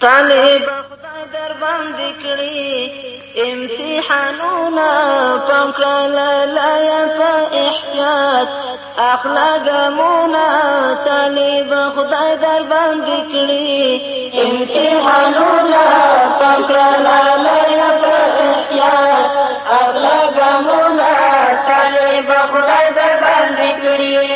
طالب خدای در باندې کړی امتحانونا پام کړل لا په احتیاط اخلاق مونه طالب خدای در باندې کړی امتحانونا پام کړل لا په احتیاط اخلاق مونه طالب خدای در باندې کړی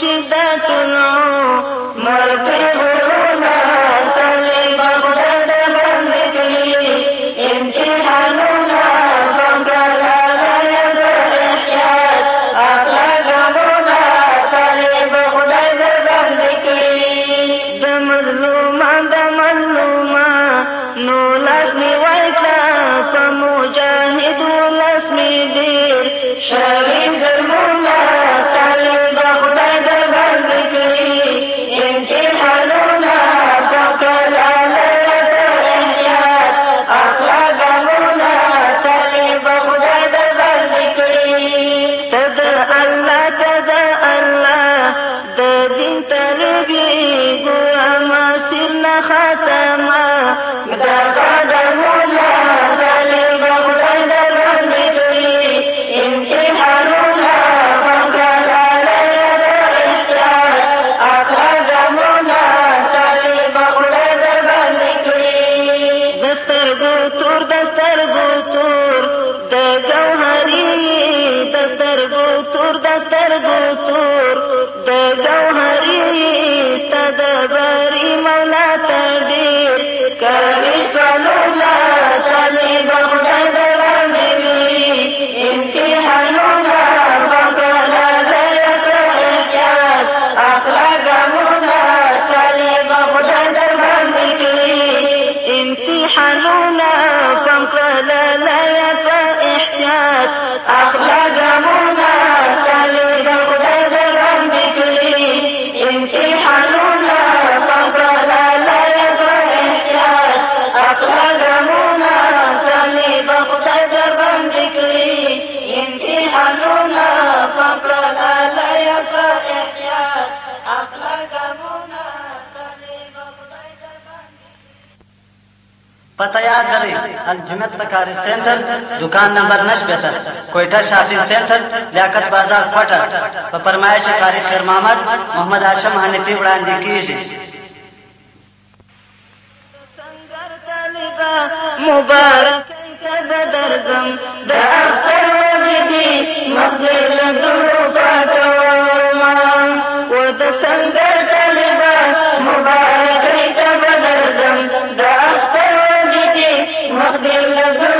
是大头。الجنت پکاری سینٹر دکان نمبر نش بیتر کوئٹہ شاپنگ سینٹر لیاقت بازار کوٹر پر پرمائش کاری خیر محمد محمد آشم حنفی بڑھان دیکھی جی مبارک بدر غم دا اخر و بدی مغل لغم أقبل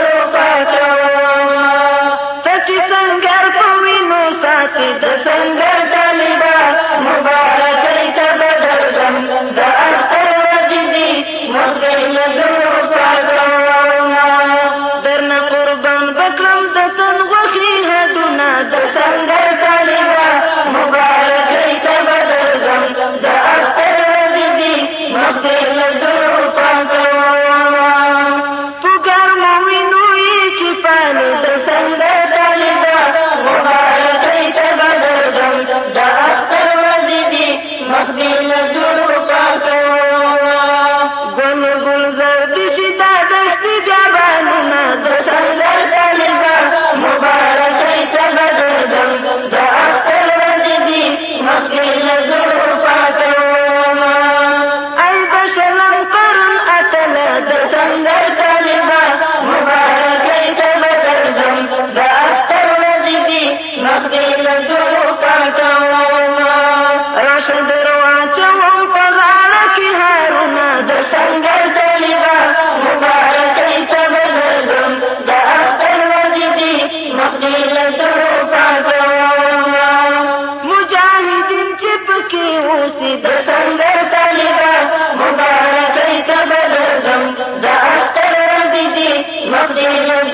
مسے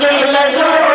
کے لگا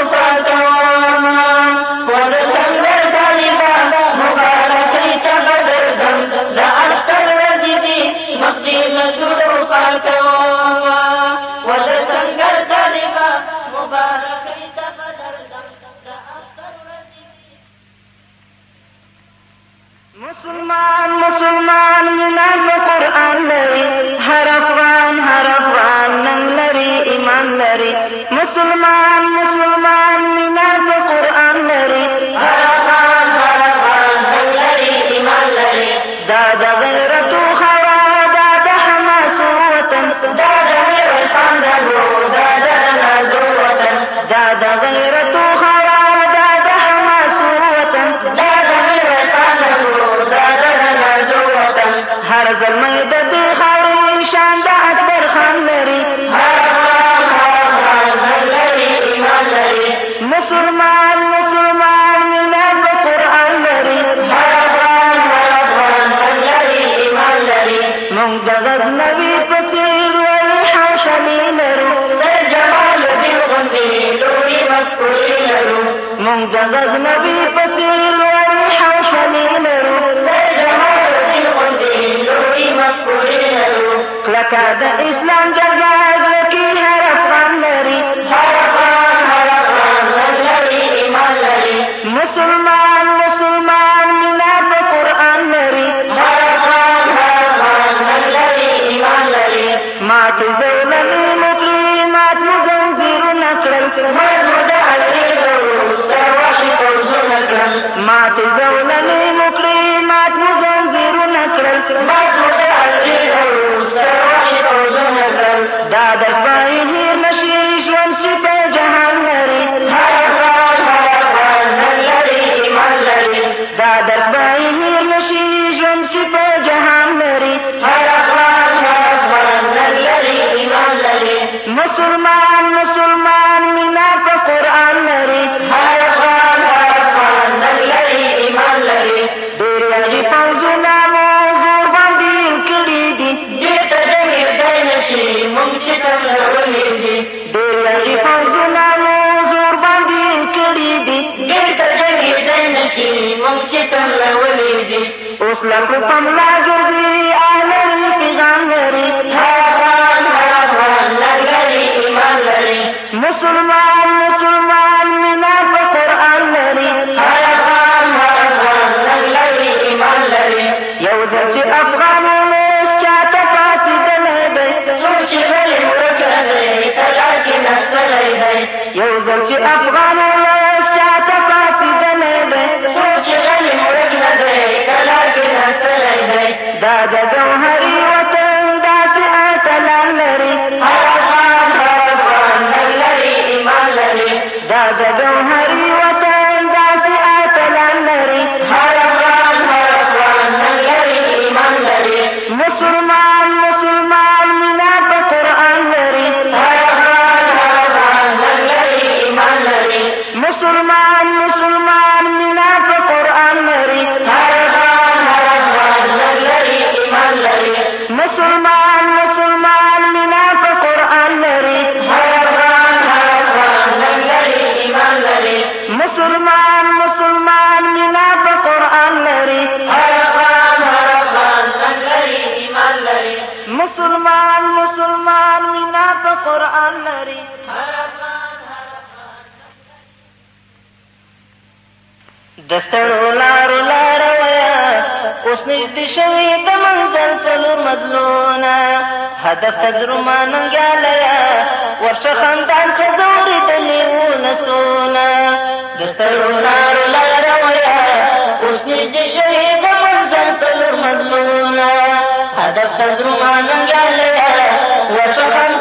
ما تجزون افغانوں گئی افغانوں افغان لري دستړو لارو لار ویا اوس نږدې شوې د منزل په لور مزلونه هدف ته درومه ننګیالیا ورشه خندان که زه اورېدلې ولسونه دستړو لارو لار ویا اوس نږدې شوې د منزل په لور مزلونه هدف ته درومه ننګیالیا ورشه خندان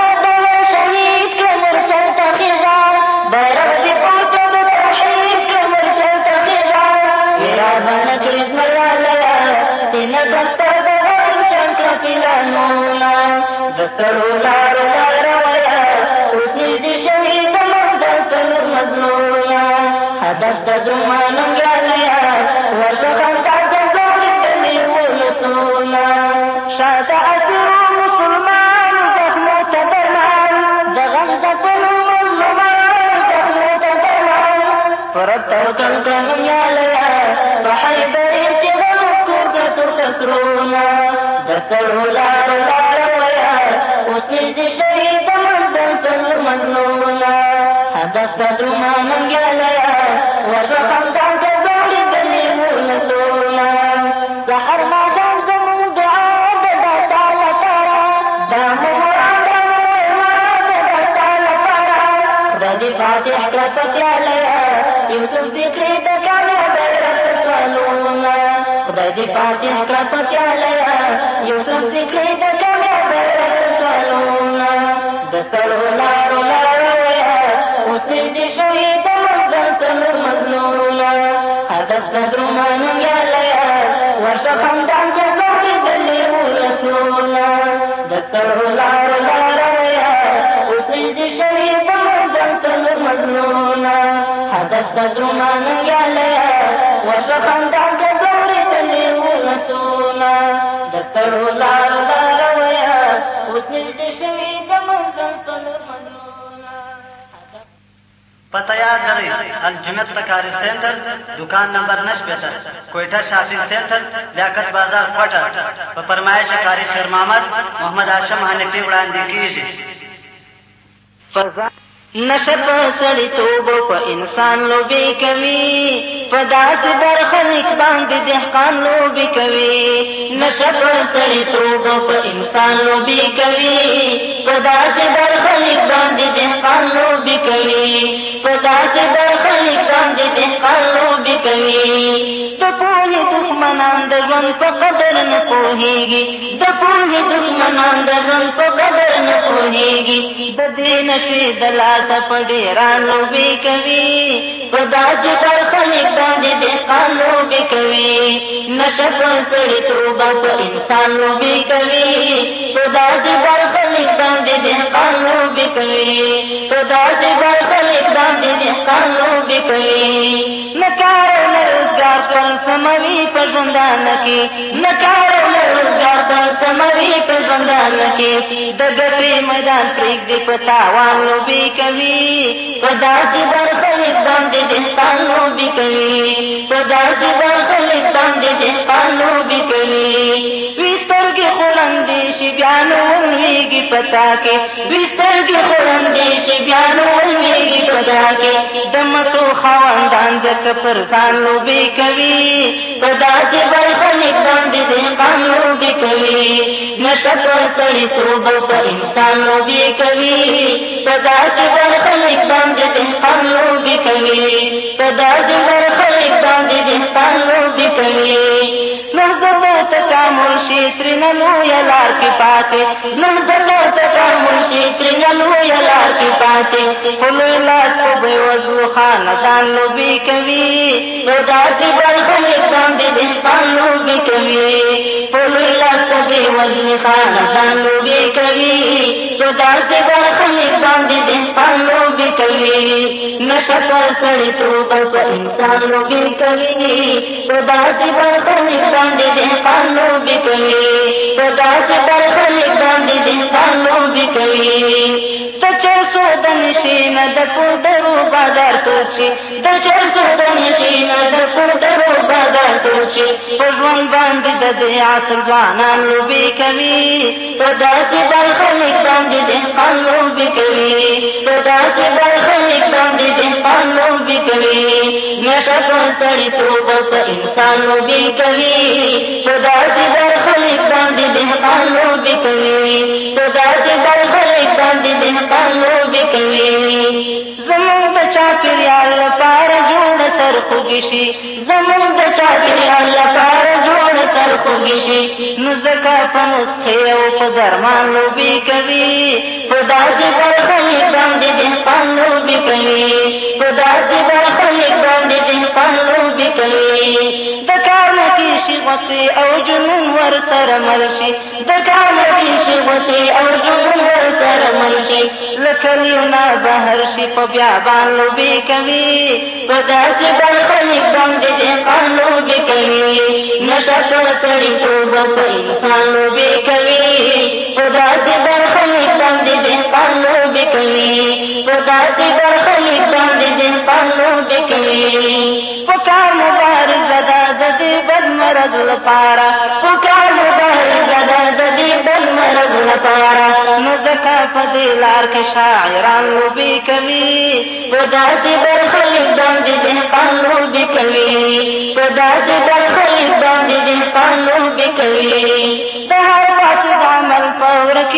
قاتلانونا د سترو لارو لاره ویا اوس مظلومه هدف د دومره ننګیالیا ورشه خندا د زهرې تلې ولسونه شاته اسیرو مسلمان زخمو ته درمان د غم د کلو مظلومان زخمو ته روزہ بتا رہے باتیال تو کیا لیا مزلون ہاتس بدر مانگ گیا گاڑی دسترار اس میں نسونا د ستړو لارو لاره ویا اوس نږدې شوي د منزل پتہ یاد لرئ الجنت تکاری سینټر دکان نمبر 9 کوئټه شاپینګ سینټر لیاقت بازار کوټه په فرمایش کاری شیر محمد محمد هاشم حنفی وړاندې کیږي فضا نشه په سړی توبه په انسان لوبي کوي په داسې برخلیک باندې دهقان لوبې کوي نشه پر سړي تروبه په انسان لوبې کوي په داسې برخلیک باندې دهقان لوبې کوي په داسې برخلیک باندې دهقان لوبې کوي دشمنان د ژوند په قدر نه پوهیږي د پوهې دشمنان د ژوند په قدر نه پوهیږي د دې نشي د لاسه په ډېرانو بې کوي په داسې ډول خلک باندې دهقان لوبې کوي نشه پر سړي تروبه په انسان لوبې کوي په داسې ډول خلک باندې دهقان لوبې کوي په داسې ډول خلک باندې دهقان لوبې کوي بل سموي په ژوندان کې نه کار نه روزګار بل سموي په ژوندان کې د ګټې میدان پرېږدي په تاوان لوبې کوي په داسې برخلیک باندې دهقان لوبې کوي په داسې برخلیک باندې دهقان لوبې کوي بیانو ویږي پتا کې بستر کې خوندې شي بیانو ویږي پتا کې دمتو خواندان د کفر ځان لوبي کوي پدا سي برخلي باندې دې قانون دې کوي نشط سړی توب په انسان لوبي کوي پدا سي برخلي باندې دې قانون دې کوي پدا سي برخلي باندې دې قانون دې کوي ہوتے نمر مشی تجن ہوتے کوانے کمی بڑھتا تانو بھی کمی کو بې وزن خاندان لوبې کوي په داسې برخلیک باندې دهقان لوبې کوي نشه پر سړیتوب په انسان لوبې کوي په داسې برخلیک باندې دهقان لوبې کوي په داسې برخلیک باندې دهقان لوبې کوي د پو رو پچ مشین د پوپ در ترون بند دیا کبھی بال خلی باندھے پالو بی کبھی بر خلی کان دے پانو بھی کبھی نشا کو سانو بھی کبھی تو خلی بند دے پانو بھی کبھی تو بال خلے بند دے پانو کوي زموږ د چاپېریال لپاره جوړه سرخوږي شي زموږ د چاپېریال لپاره جوړه سرخوږي شي نو ځکه په نسخې او په درمان لوبې کوي په داسې برخه لیک باندې دهقان لوبې کوي په داسې برخه لیک باندې دهقان لوبې کوي د کار نه کېشي غوڅې او جنون ورسره مل شي د کار نه کېشي غوڅې او جنون درمل شي لکلیو نه بهر شي په بیابان لوبې کوي په داسې ډول خلک باندې د قام لوبې کوي نشه پر سړیتوب په انسان لوبې کوي په داسې ډول خلک باندې د قام لوبې کوي په داسې ډول خلک باندې د قام لوبې کوي په کار مبارزه ده د دې بد مرض لپاره په کار مبارزه خلق لپاره نو ځکه په دې لار کې شاعران لوبې کوي په داسې ډول خلک باندې دهقان لوبې کوي په داسې ډول خلک باندې دهقان لوبې کوي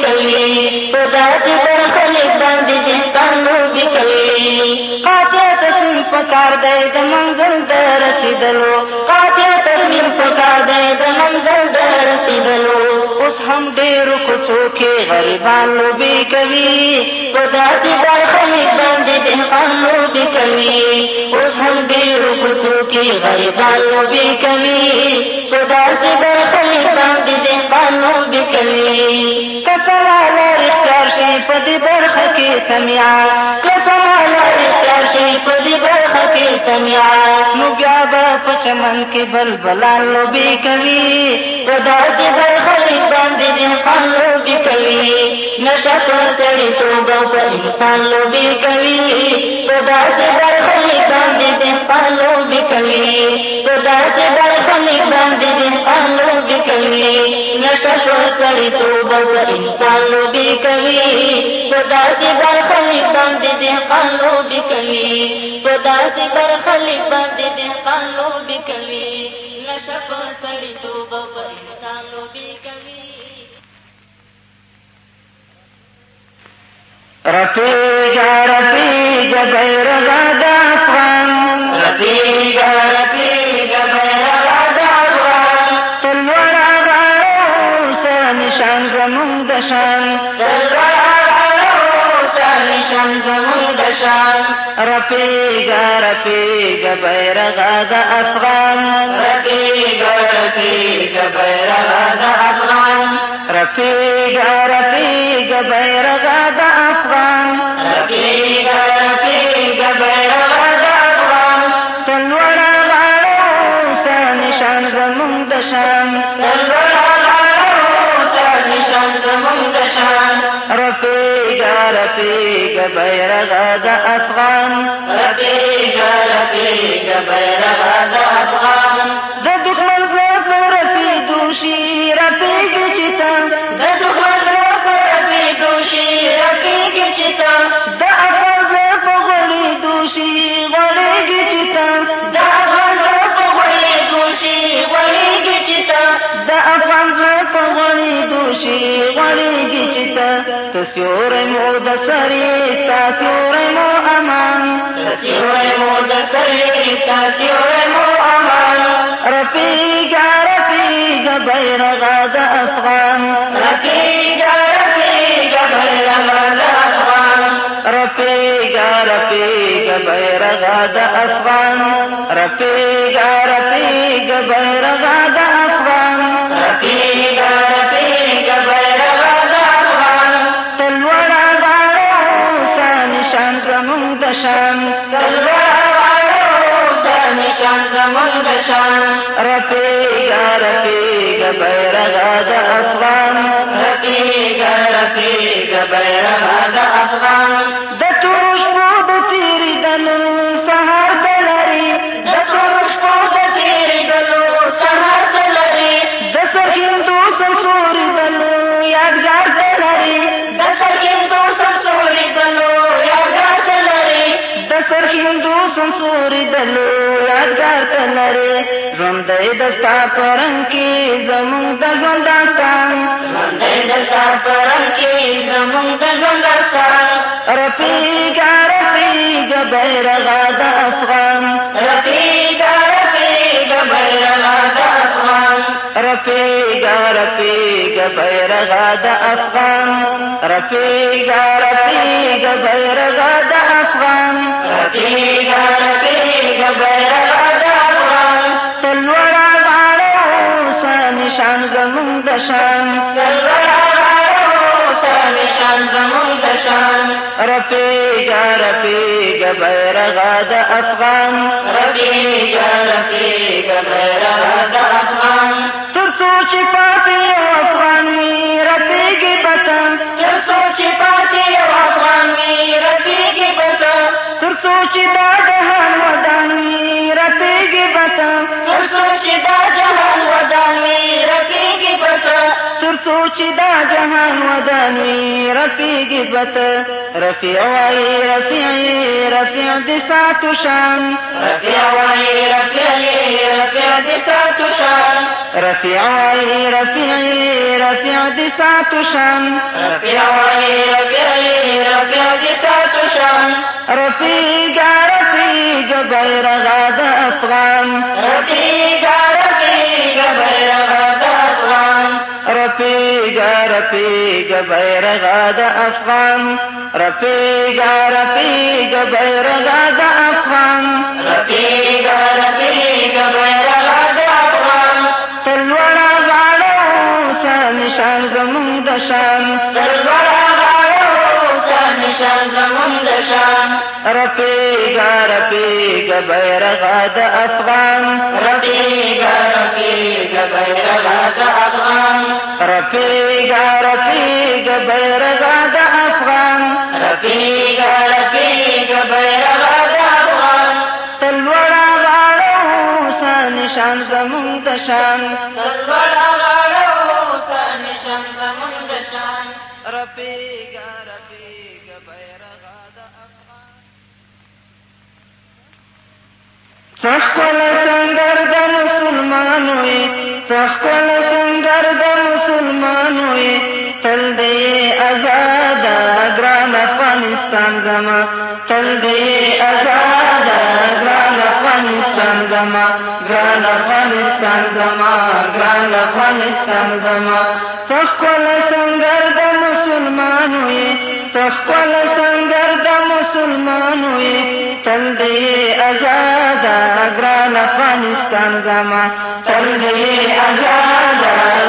سر بند کے کانوں بکلے کاٹیا دسمپ کر دے دسی دلو کا ډېر پکار دی د منزل د رسېدلو اوس هم ډېرو کوڅو کې غریبان لوبې کوي په داسې ځای خلک باندې دهقان لوبې کوي اوس هم ډېرو کوڅو کې غریبان لوبې کوي په داسې ځای خلک باندې دهقان لوبې کوي که سبا لارې ښکار شي په دې برخه کې سمیا که سبا لارې ښکار شي په دې برخه سمعا نو بیا به په چمن کې بلبلان لوبې کوي په داسې بل خلک باندې انسان لوبې کوي نشه پر سړیتوب په انسان لوبې کوي په داسې بل خلک بکلی ببری بسانسی بند دن پانو بکلی تو گداسی برفلی بندی دے پانو بکی نشا کو ساڑی تو ببری بسالو بھی کوی رکھے رقيق بيرغ هذا أفغان رقيق رقيق بيرغ هذا أفغان رقيق رقيق بيرغ لبيك بير غاد أفغان لبيك لبيك بير غاد أفغان د سیورې مو د سرې ستا سیورې مو امان د سیورې مو د سرې ستا سیورې مو امان رفیقا رفیقا بیرغا د افغان رفیقا رفیقا بیرغا د افغان رفیقا رفیقا بیرغا د افغان رفیقا رفیقا بیرغا د रे कर बाजा अपवान पे करबर राजा अपवान زر هندو سم سوري دلو یادګار ته لري ژوندی د ستا په رنګ کې زموږ د ژوند داستان ژوندی د ستا په رنګ کې زموږ د ژوند داستان رپیږه رپیږه بیرغه د افغان رپیږه رپیږه بیرغه د افغان رپیږه رپیږه بیرغه د افغان رپیږه رپیږه بیرغه د شان زمون د شان رفیقا رفیقا بیرغا د افغان رفیقا رفیقا بیرغا د افغان تر څو چې پاتې څو چې دا جهان ودان وي رپېږي پتا تر څو چې دا جهان ودان وي رپېږي پتا تر څو چې دا جهان ودان وي رپېږي پتا رفیع وای رفیع رفیع د ساتو شان رفیع وای رفیع رفیع د ساتو شان رفیع وای رفیع رفیع د ساتو شان رفیع وای رفیع رفیع د ساتو شام رفيق رفيق غير غدا أفغان رفيق رفيق غير غدا أفغان رفيق رفيق غير غدا أفغان رفيق رفيق غير غدا أفغان رفيق شام رفيق رفيق بيرغاد أفغان رفيق رفيق بيرغاد أفغان رفيق رفيق بيرغاد أفغان رفيق رفيق بيرغاد أفغان تلورا غاره سان شان زمون تشان تلورا څښکله سنګر د مسلمانو یې څښکله سنګر د مسلمانو یې تل دې آزاده ګران افغانستان زما تل دې آزاده ګران افغانستان زما ګران افغانستان زما ګران افغانستان زما څښکله سنګر د مسلمانو یې څښکله سنګر مسلمانو یې تل دې آزاد ګران افغانستان زما تل دې آزاد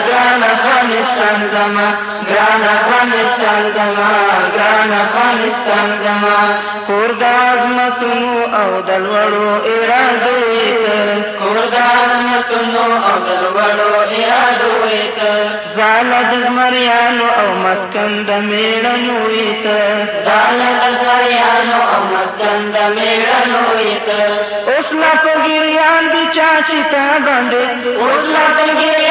ګران افغانستان زما ګران افغانستان زما ګران افغانستان زما کور د عظمتونو او د لوړو ارادو کور د عظمتونو او د لوړو ارادو زال د زمریانو او مسکن د میړنو ایت زال د زمریانو او مسکن د میړنو ایت اسمات گی آ چاچی تا گاندے گانے اسماتی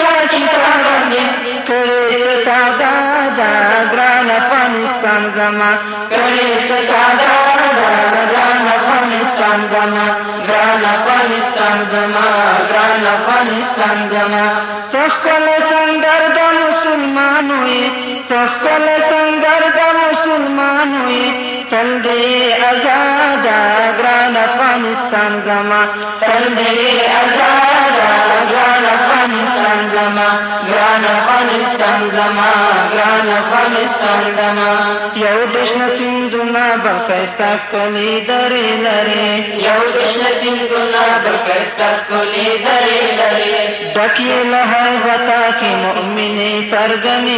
چاچی تا کا گانے کا دادا گران افانستان گا ریت کا داد گران افغانستان گا گران افانستان گما گان افغانستان گوا تو مسلمان وي تخپل سنگر د مسلمان وي تل دې آزاد ګران افغانستان زما تل دې آزاد ګران افغانستان زما ګران افغانستان زما ګران افغانستان زما یو دشن سندونه بخښتا کلی درې لري یو دشن سندونه بخښتا کلی درې لري ډکې له وتا کې مؤمنې پرګنې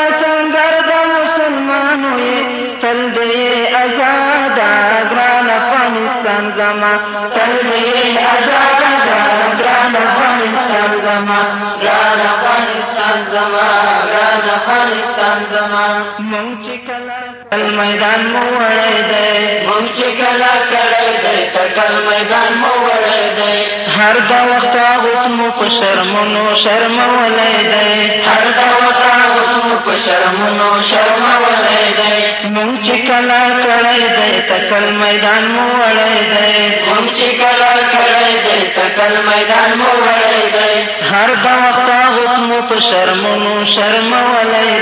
zamzama Gana Afghanistan zaman, Gana Afghanistan zaman, Gana Afghanistan zaman, Mung تکل میدان مو وړی دی مونږ چې کله کړی دی تکل میدان مو وړی دی هر دا وخت هغه مو په شرمونو شرم ولی دی هر دا وخت هغه مو په شرمونو شرم ولی دی مونږ چې کله کړی دی تکل میدان مو وړی دی مونږ چې کله کړی دی تکل میدان مو وړی دی هر دا وخت هغه مو په شرمونو شرم ولی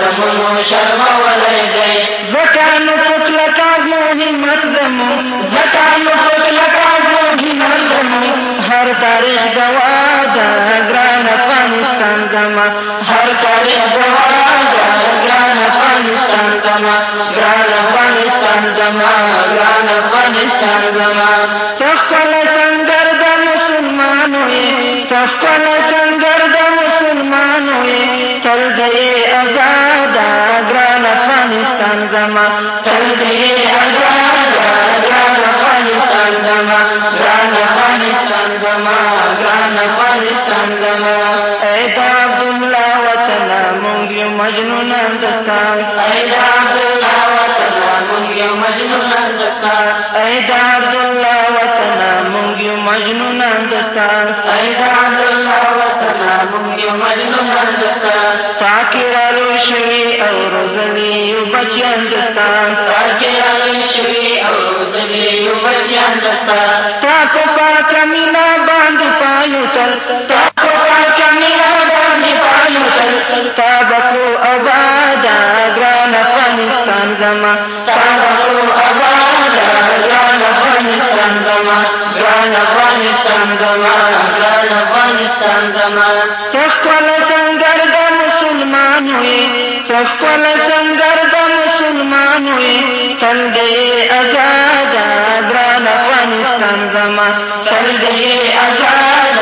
شرمونو شرمولی دی ځکه نو پټ لک ازمو همت زمو ځکه نو پټ لک ازمو همت زمو هر تاریخ دوا ده ګران افغانستان زما هر تاریخ دوا ده ګران افغانستان زما ګران افغانستان زما ګران افغانستان زما پانستان پانستانتن منگیوں مجموعہ ہندستان منگیوں مجنون اے وطن مجنون مجنو ہندستان شوی او روزلی روزنی بچانستان چند اندر سان کا پاتا باندھ پانچ باندان کا باپو آواز گران افغانستان زمان کا باپ آباد گان افغانستان زمان گران افغانستان زمان افغانستان زمان خپل سنگر د مسلمان وي تندې آزاد دران افغانستان زما تندې آزاد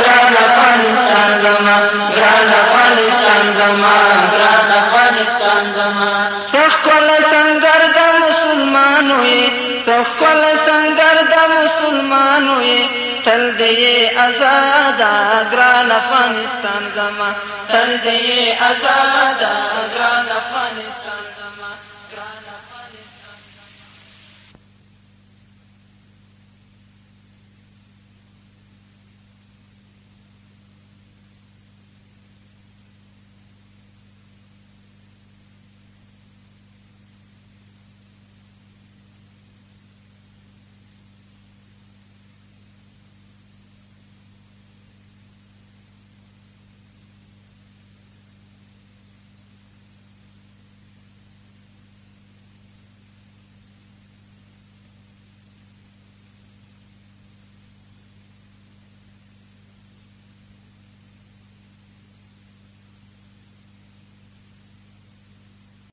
دران افغانستان زما دران افغانستان زما دران افغانستان زما خپل سنگر د مسلمان وي خپل سنگر د مسلمان وي تل دې آزاد ګران افغانستان زما تل دې آزاد ګران افغانستان